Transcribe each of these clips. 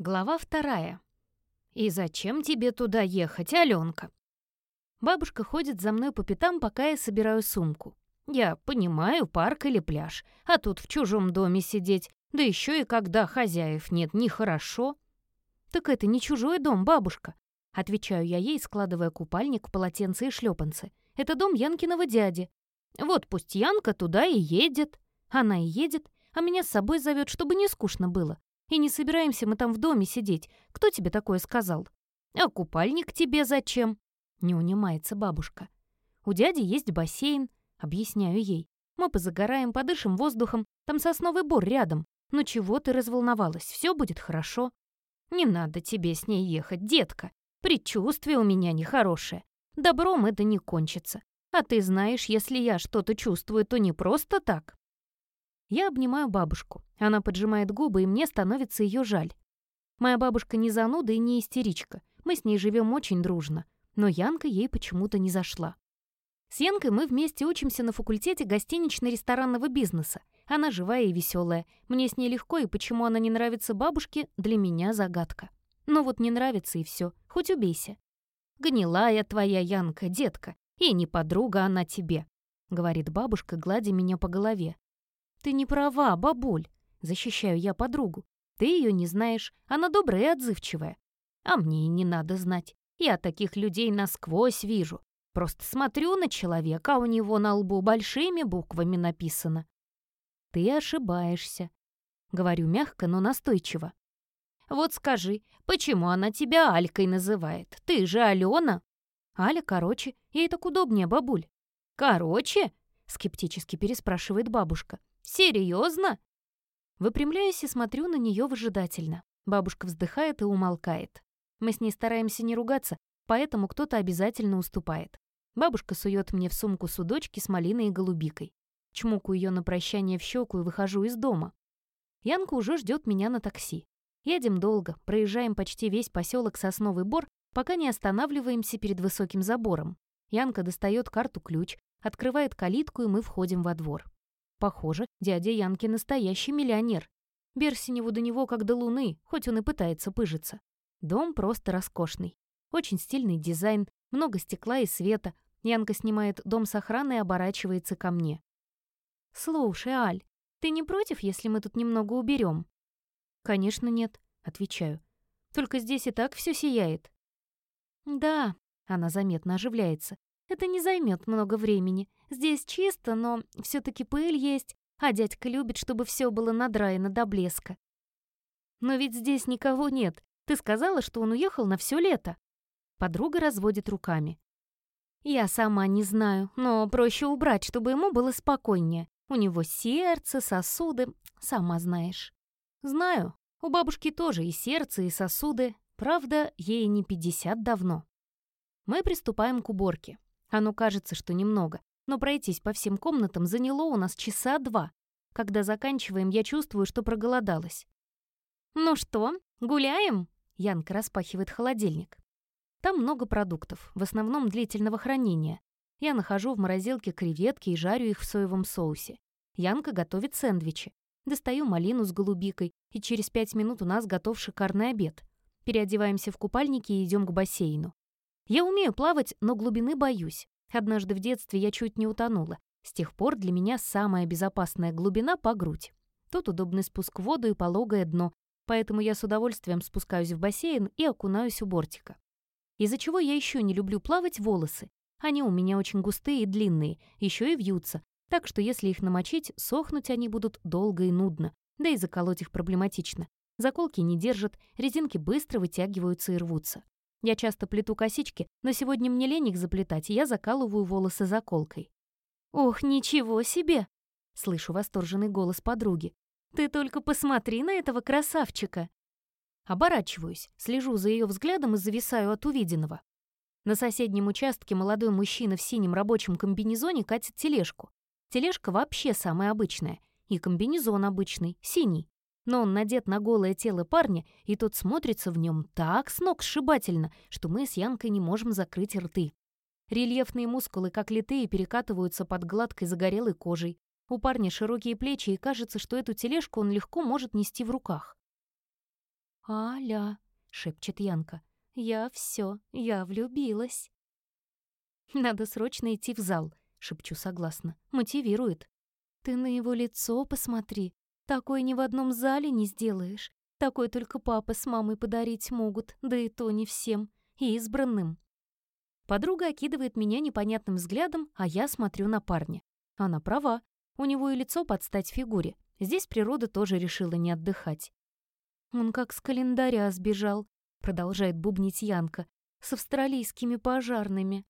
Глава вторая. «И зачем тебе туда ехать, Аленка?» Бабушка ходит за мной по пятам, пока я собираю сумку. Я понимаю, парк или пляж, а тут в чужом доме сидеть, да еще и когда хозяев нет, нехорошо. «Так это не чужой дом, бабушка», — отвечаю я ей, складывая купальник, полотенце и шлепанцы. «Это дом Янкиного дяди. Вот пусть Янка туда и едет. Она и едет, а меня с собой зовет, чтобы не скучно было. И не собираемся мы там в доме сидеть. Кто тебе такое сказал? А купальник тебе зачем? Не унимается бабушка. У дяди есть бассейн, объясняю ей. Мы позагораем, подышим воздухом, там сосновый бор рядом. Ну чего ты разволновалась? Все будет хорошо. Не надо тебе с ней ехать, детка. Предчувствие у меня нехорошее. Добром это не кончится. А ты знаешь, если я что-то чувствую, то не просто так. Я обнимаю бабушку. Она поджимает губы, и мне становится ее жаль. Моя бабушка не зануда и не истеричка. Мы с ней живем очень дружно. Но Янка ей почему-то не зашла. С Янкой мы вместе учимся на факультете гостинично-ресторанного бизнеса. Она живая и веселая. Мне с ней легко, и почему она не нравится бабушке, для меня загадка. Но вот не нравится и все, хоть убейся. «Гнилая твоя Янка, детка, и не подруга она тебе», — говорит бабушка, гладя меня по голове. «Ты не права, бабуль», — защищаю я подругу. «Ты ее не знаешь, она добрая и отзывчивая. А мне и не надо знать. Я таких людей насквозь вижу. Просто смотрю на человека, а у него на лбу большими буквами написано. Ты ошибаешься. Говорю мягко, но настойчиво. Вот скажи, почему она тебя Алькой называет? Ты же Алена. Аля короче, ей так удобнее, бабуль. Короче? Скептически переспрашивает бабушка. Серьезно? Выпрямляюсь и смотрю на нее выжидательно. Бабушка вздыхает и умолкает. Мы с ней стараемся не ругаться, поэтому кто-то обязательно уступает. Бабушка сует мне в сумку судочки с малиной и голубикой. Чмоку ее на прощание в щеку и выхожу из дома. Янка уже ждет меня на такси. Едем долго, проезжаем почти весь поселок Сосновый Бор, пока не останавливаемся перед высоким забором. Янка достает карту-ключ, открывает калитку, и мы входим во двор. Похоже, дядя Янки настоящий миллионер. Берсиневу до него как до луны, хоть он и пытается пыжиться. Дом просто роскошный. Очень стильный дизайн, много стекла и света. Янка снимает дом с охраной и оборачивается ко мне. «Слушай, Аль, ты не против, если мы тут немного уберем? «Конечно нет», — отвечаю. «Только здесь и так все сияет». «Да», — она заметно оживляется. «Это не займет много времени. Здесь чисто, но все таки пыль есть, а дядька любит, чтобы все было надраено до блеска. Но ведь здесь никого нет. Ты сказала, что он уехал на все лето. Подруга разводит руками. Я сама не знаю, но проще убрать, чтобы ему было спокойнее. У него сердце, сосуды, сама знаешь. Знаю, у бабушки тоже и сердце, и сосуды. Правда, ей не 50 давно. Мы приступаем к уборке. Оно кажется, что немного, но пройтись по всем комнатам заняло у нас часа два. Когда заканчиваем, я чувствую, что проголодалась. «Ну что, гуляем?» Янка распахивает холодильник. Там много продуктов, в основном длительного хранения. Я нахожу в морозилке креветки и жарю их в соевом соусе. Янка готовит сэндвичи. Достаю малину с голубикой, и через пять минут у нас готов шикарный обед. Переодеваемся в купальники и идем к бассейну. Я умею плавать, но глубины боюсь. Однажды в детстве я чуть не утонула. С тех пор для меня самая безопасная глубина по грудь. Тут удобный спуск в воду и пологое дно, поэтому я с удовольствием спускаюсь в бассейн и окунаюсь у бортика. Из-за чего я еще не люблю плавать волосы. Они у меня очень густые и длинные, еще и вьются, так что если их намочить, сохнуть они будут долго и нудно, да и заколоть их проблематично. Заколки не держат, резинки быстро вытягиваются и рвутся. Я часто плету косички, но сегодня мне лень их заплетать, и я закалываю волосы заколкой. «Ох, ничего себе!» — слышу восторженный голос подруги. «Ты только посмотри на этого красавчика!» Оборачиваюсь, слежу за ее взглядом и зависаю от увиденного. На соседнем участке молодой мужчина в синем рабочем комбинезоне катит тележку. Тележка вообще самая обычная, и комбинезон обычный, синий но он надет на голое тело парня, и тот смотрится в нем так с ног сшибательно, что мы с Янкой не можем закрыть рты. Рельефные мускулы, как литые, перекатываются под гладкой загорелой кожей. У парня широкие плечи, и кажется, что эту тележку он легко может нести в руках. «Аля», — шепчет Янка, — «я все, я влюбилась». «Надо срочно идти в зал», — шепчу согласно. «Мотивирует». «Ты на его лицо посмотри. Такой ни в одном зале не сделаешь. Такой только папа с мамой подарить могут, да и то не всем. И избранным». Подруга окидывает меня непонятным взглядом, а я смотрю на парня. Она права. У него и лицо под стать фигуре. Здесь природа тоже решила не отдыхать. «Он как с календаря сбежал», — продолжает бубнить Янка, «с австралийскими пожарными».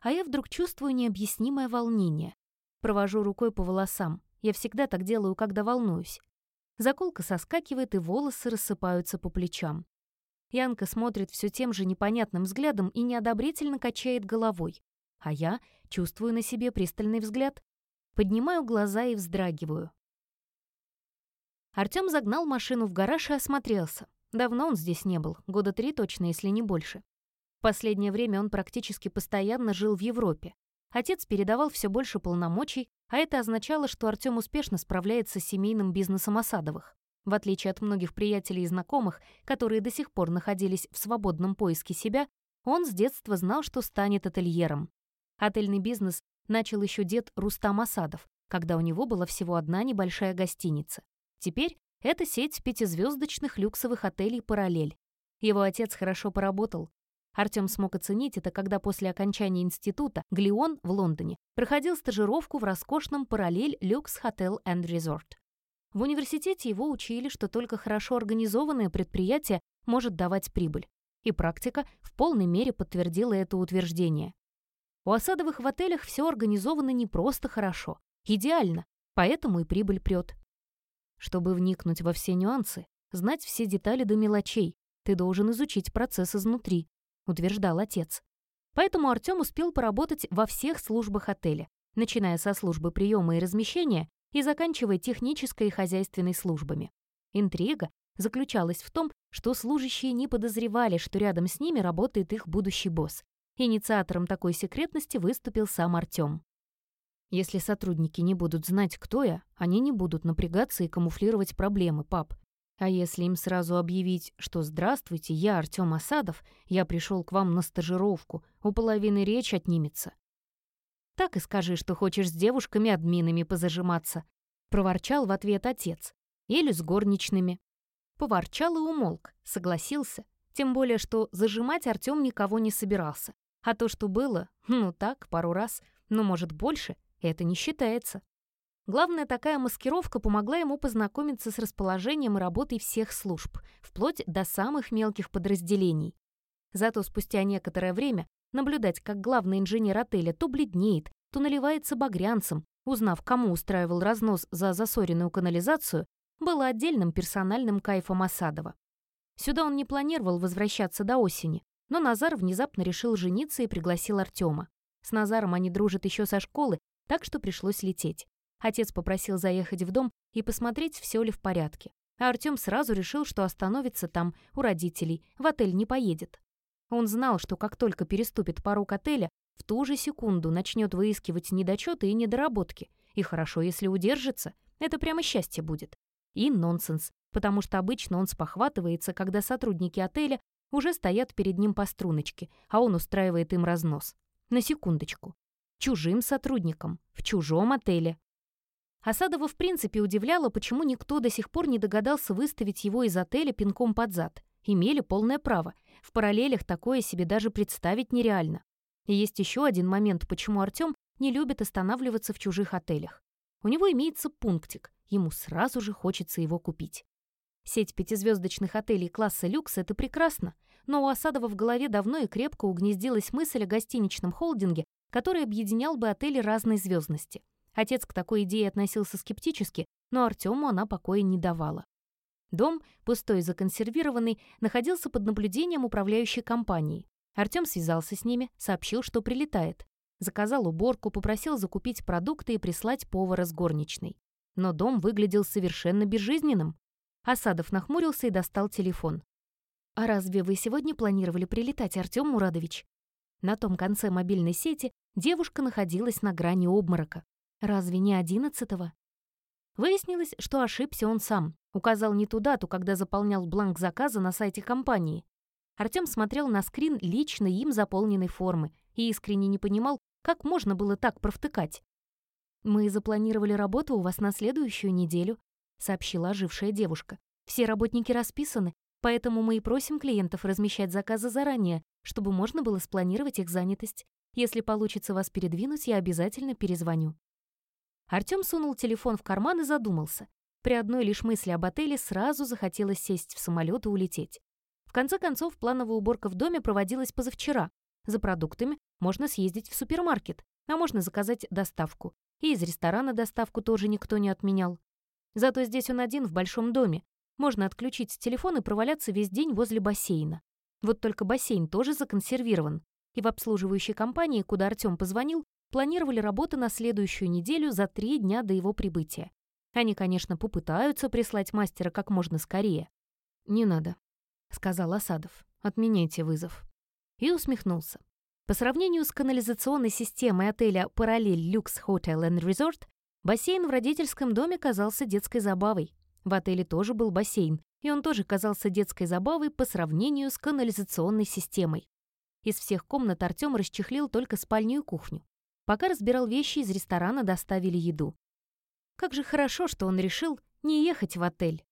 А я вдруг чувствую необъяснимое волнение. Провожу рукой по волосам. Я всегда так делаю, когда волнуюсь. Заколка соскакивает, и волосы рассыпаются по плечам. Янка смотрит все тем же непонятным взглядом и неодобрительно качает головой. А я чувствую на себе пристальный взгляд. Поднимаю глаза и вздрагиваю. Артём загнал машину в гараж и осмотрелся. Давно он здесь не был, года три точно, если не больше. В последнее время он практически постоянно жил в Европе. Отец передавал все больше полномочий, а это означало, что Артём успешно справляется с семейным бизнесом Осадовых. В отличие от многих приятелей и знакомых, которые до сих пор находились в свободном поиске себя, он с детства знал, что станет ательером. Отельный бизнес начал еще дед Рустам Асадов, когда у него была всего одна небольшая гостиница. Теперь это сеть пятизвездочных люксовых отелей «Параллель». Его отец хорошо поработал. Артём смог оценить это, когда после окончания института Глион в Лондоне проходил стажировку в роскошном «Параллель Люкс Хотел энд Резорт». В университете его учили, что только хорошо организованное предприятие может давать прибыль. И практика в полной мере подтвердила это утверждение. У Осадовых в отелях все организовано не просто хорошо, идеально, поэтому и прибыль прет. Чтобы вникнуть во все нюансы, знать все детали до мелочей, ты должен изучить процесс изнутри, утверждал отец. Поэтому Артём успел поработать во всех службах отеля, начиная со службы приема и размещения и заканчивая технической и хозяйственной службами. Интрига заключалась в том, что служащие не подозревали, что рядом с ними работает их будущий босс. Инициатором такой секретности выступил сам Артём. Если сотрудники не будут знать, кто я, они не будут напрягаться и камуфлировать проблемы, пап. А если им сразу объявить, что «Здравствуйте, я Артём Асадов, я пришел к вам на стажировку, у половины речь отнимется». Так и скажи, что хочешь с девушками-админами позажиматься. Проворчал в ответ отец. Или с горничными. Поворчал и умолк, согласился. Тем более, что зажимать Артём никого не собирался. А то, что было, ну так, пару раз, ну, может, больше, это не считается. Главная такая маскировка помогла ему познакомиться с расположением и работой всех служб, вплоть до самых мелких подразделений. Зато спустя некоторое время наблюдать, как главный инженер отеля то бледнеет, то наливается багрянцем, узнав, кому устраивал разнос за засоренную канализацию, было отдельным персональным кайфом Осадова. Сюда он не планировал возвращаться до осени, но Назар внезапно решил жениться и пригласил Артема. С Назаром они дружат еще со школы, так что пришлось лететь. Отец попросил заехать в дом и посмотреть, все ли в порядке. А Артем сразу решил, что остановится там, у родителей, в отель не поедет. Он знал, что как только переступит порог отеля, в ту же секунду начнет выискивать недочеты и недоработки. И хорошо, если удержится, это прямо счастье будет. И нонсенс, потому что обычно он спохватывается, когда сотрудники отеля уже стоят перед ним по струночке, а он устраивает им разнос. На секундочку. Чужим сотрудникам, в чужом отеле. Осадова в принципе удивляло, почему никто до сих пор не догадался выставить его из отеля пинком под зад. Имели полное право. В параллелях такое себе даже представить нереально. И есть еще один момент, почему Артем не любит останавливаться в чужих отелях. У него имеется пунктик, ему сразу же хочется его купить. Сеть пятизвездочных отелей класса люкс — это прекрасно, но у Осадова в голове давно и крепко угнездилась мысль о гостиничном холдинге, который объединял бы отели разной звездности. Отец к такой идее относился скептически, но Артему она покоя не давала. Дом, пустой и законсервированный, находился под наблюдением управляющей компании. Артем связался с ними, сообщил, что прилетает. Заказал уборку, попросил закупить продукты и прислать повара с горничной. Но дом выглядел совершенно безжизненным. Асадов нахмурился и достал телефон. «А разве вы сегодня планировали прилетать, Артём Мурадович?» На том конце мобильной сети девушка находилась на грани обморока. «Разве не одиннадцатого?» Выяснилось, что ошибся он сам. Указал не ту дату, когда заполнял бланк заказа на сайте компании. Артём смотрел на скрин лично им заполненной формы и искренне не понимал, как можно было так провтыкать. «Мы запланировали работу у вас на следующую неделю», — сообщила ожившая девушка. «Все работники расписаны, поэтому мы и просим клиентов размещать заказы заранее, чтобы можно было спланировать их занятость. Если получится вас передвинуть, я обязательно перезвоню». Артём сунул телефон в карман и задумался. При одной лишь мысли об отеле сразу захотелось сесть в самолет и улететь. В конце концов, плановая уборка в доме проводилась позавчера. За продуктами можно съездить в супермаркет, а можно заказать доставку. И из ресторана доставку тоже никто не отменял. Зато здесь он один в большом доме. Можно отключить телефон и проваляться весь день возле бассейна. Вот только бассейн тоже законсервирован. И в обслуживающей компании, куда Артём позвонил, планировали работу на следующую неделю за три дня до его прибытия. Они, конечно, попытаются прислать мастера как можно скорее. «Не надо», — сказал Асадов. «Отменяйте вызов». И усмехнулся. По сравнению с канализационной системой отеля «Параллель Люкс Hotel and Resort», бассейн в родительском доме казался детской забавой. В отеле тоже был бассейн, и он тоже казался детской забавой по сравнению с канализационной системой. Из всех комнат Артём расчехлил только спальню и кухню. Пока разбирал вещи, из ресторана доставили еду. Как же хорошо, что он решил не ехать в отель.